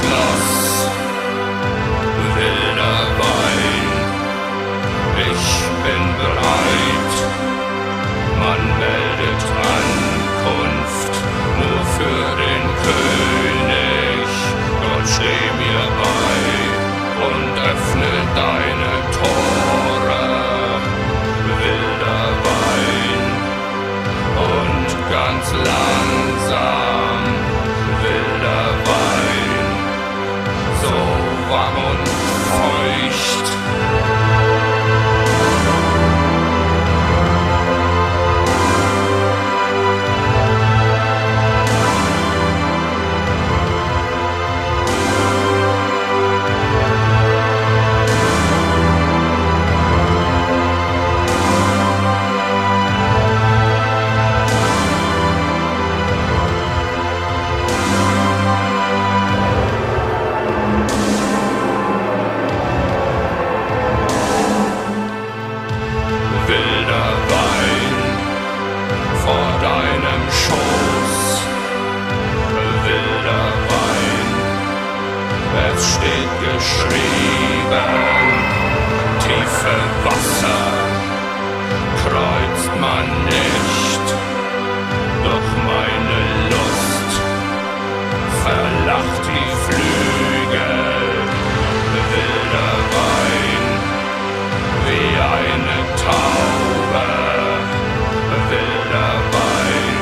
Schloss. Wilder Wein, ich bin bereit. Man meldet Ankunft nur für den König. Gott steh mir bei und öffne deine steht geschrieben, tiefe Wasser kreuzt man nicht, doch meine Lust verlacht die Flügel. Wilder Wein, wie eine Taube, wilder Wein,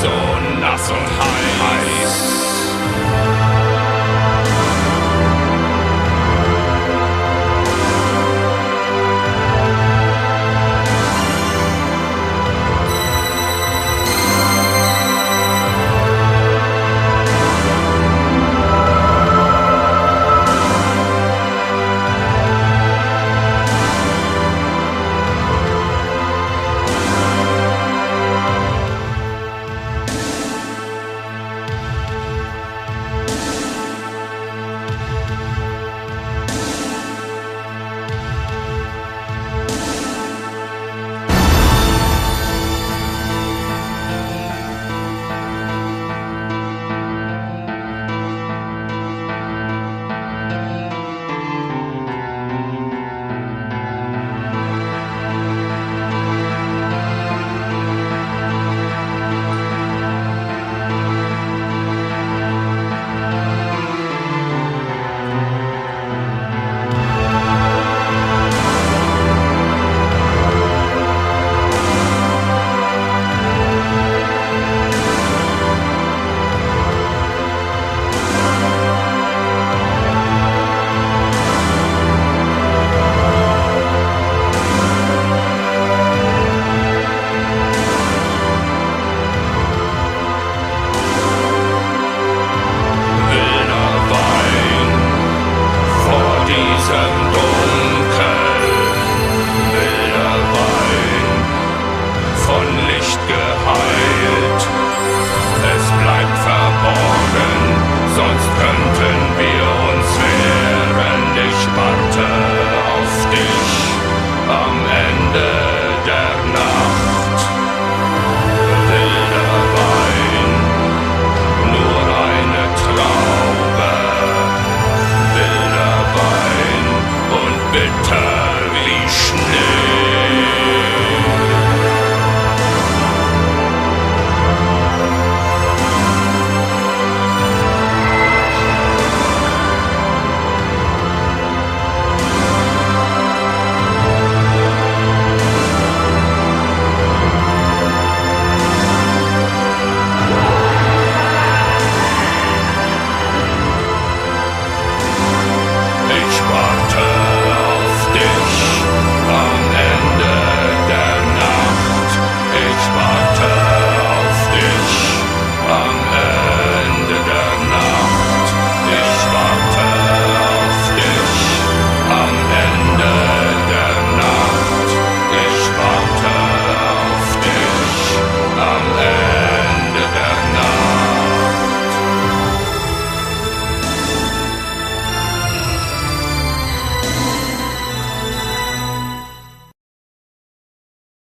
so nass und heiß. Good time.